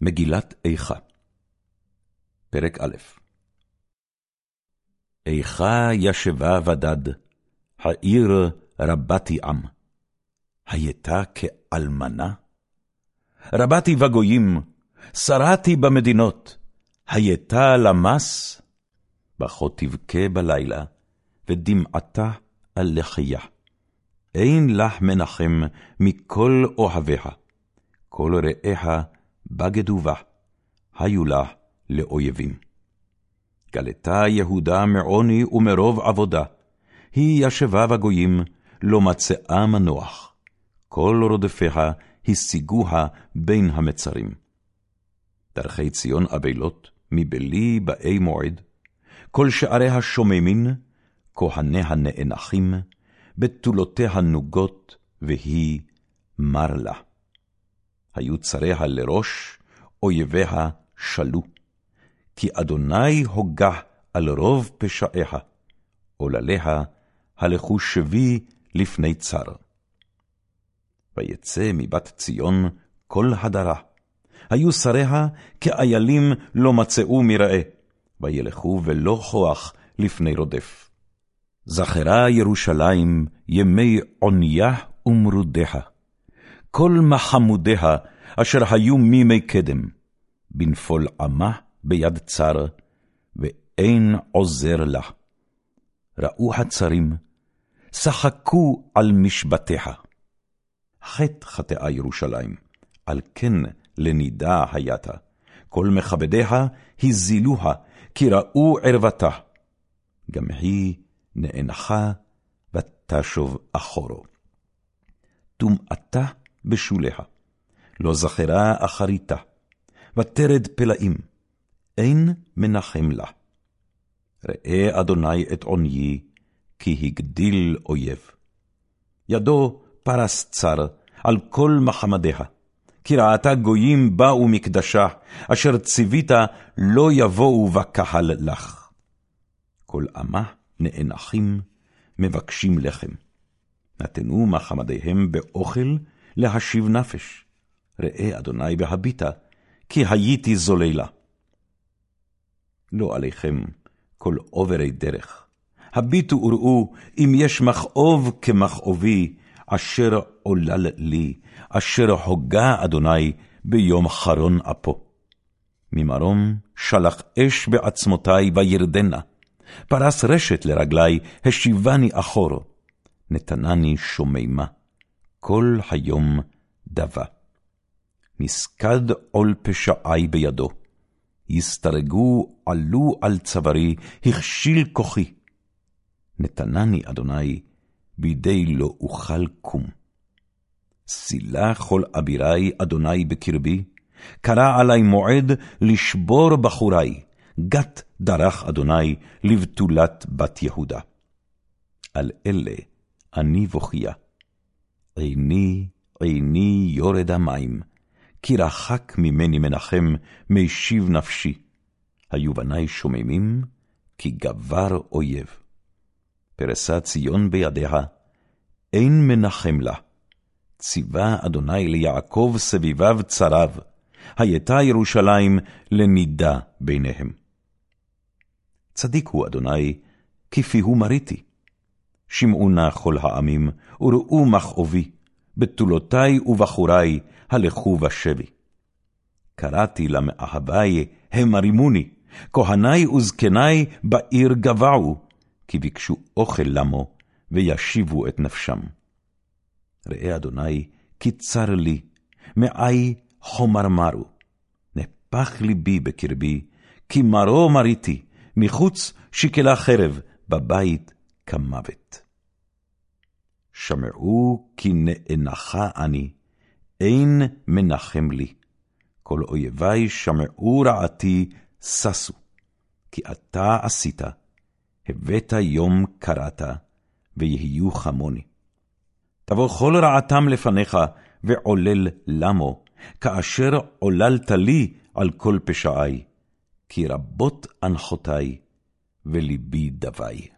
מגילת איכה פרק א' איכה ישבה ודד, העיר רבתי עם. הייתה כאלמנה? רבתי בגויים, שרתי במדינות, הייתה למס? בכה תבכה בלילה, ודמעתה על לחייה. אין לך מנחם מכל אוהביה, כל רעיה בגדו בה, היו לה לאויבים. גלתה יהודה מעוני ומרוב עבודה, היא ישבה בגויים, לא מצאה מנוח. כל רודפיה השיגוה בין המצרים. דרכי ציון אבלות, מבלי באי מועד, כל שעריה שוממין, כהניה נאנחים, בתולותיה נוגות, והיא מר לה. היו צריה לראש, אויביה שלו. כי אדוני הוגה על רוב פשעיה, עולליה הלכו שבי לפני צר. ויצא מבת ציון כל הדרה, היו שריה כאיילים לא מצאו מרעה, וילכו ולא כוח לפני רודף. זכרה ירושלים ימי עוניה ומרודיה. כל מחמודיה אשר היו מימי קדם, בנפול עמה ביד צר, ואין עוזר לה. ראו הצרים, שחקו על משבתיה. חטא חטאה ירושלים, על כן לנידה הייתה. כל מכבדיה הזילוה, כי ראו ערוותה. גם היא נאנחה ותשוב אחורו. טומאתה בשוליה, לא זכרה אחריתה, ותרד פלאים, אין מנחם לה. ראה אדוני את עוניי, כי הגדיל אויב. ידו פרס צר על כל מחמדיה, כי ראתה גויים באו מקדשה, אשר ציווית לא יבואו בקהל לך. כל עמה נאנחים, מבקשים לחם. נתנו מחמדיהם באוכל, להשיב נפש. ראה אדוני בהביטה, כי הייתי זוללה. לא עליכם כל עוברי דרך. הביטו וראו אם יש מכאוב כמכאובי, אשר עולל לי, אשר הוגה אדוני ביום חרון אפו. ממרום שלח אש בעצמותי וירדנה, פרס רשת לרגלי, השיבני אחור, נתנני שוממה. כל היום דבה. נסקד עול פשעי בידו, יסתרגו עלו על צווארי, הכשיל כוחי. נתנני, אדוני, בידי לא אוכל קום. סילה כל אבירי, אדוני בקרבי, קרא עלי מועד לשבור בחורי, גת דרך אדוני לבתולת בת יהודה. על אלה אני בוכיה. עיני עיני יורד המים, כי רחק ממני מנחם, משיב נפשי. היו בני שוממים, כי גבר אויב. פרסה ציון בידיה, אין מנחם לה. ציווה אדוני ליעקב סביביו צריו, הייתה ירושלים לנידה ביניהם. צדיק הוא אדוני, כפיהו מריתי. שמעו נא כל העמים, וראו מכאובי, בתולותי ובחורי, הלכו בשבי. קראתי למאהבי, המרימוני, כהני וזקני בעיר גבעו, כי ביקשו אוכל למו, וישיבו את נפשם. ראה אדוני, כי צר לי, מעי חומר מרו. נפח ליבי בקרבי, כי מרו מריתי, מחוץ שקלה חרב, בבית כמוות. שמעו כי נאנחה אני, אין מנחם לי. כל אויבי שמעו רעתי, ששו. כי אתה עשית, הבאת יום קראת, ויהיו כמוני. תבוא כל רעתם לפניך, ועולל למו, כאשר עוללת לי על כל פשעי, כי רבות אנחותי, ולבי דווי.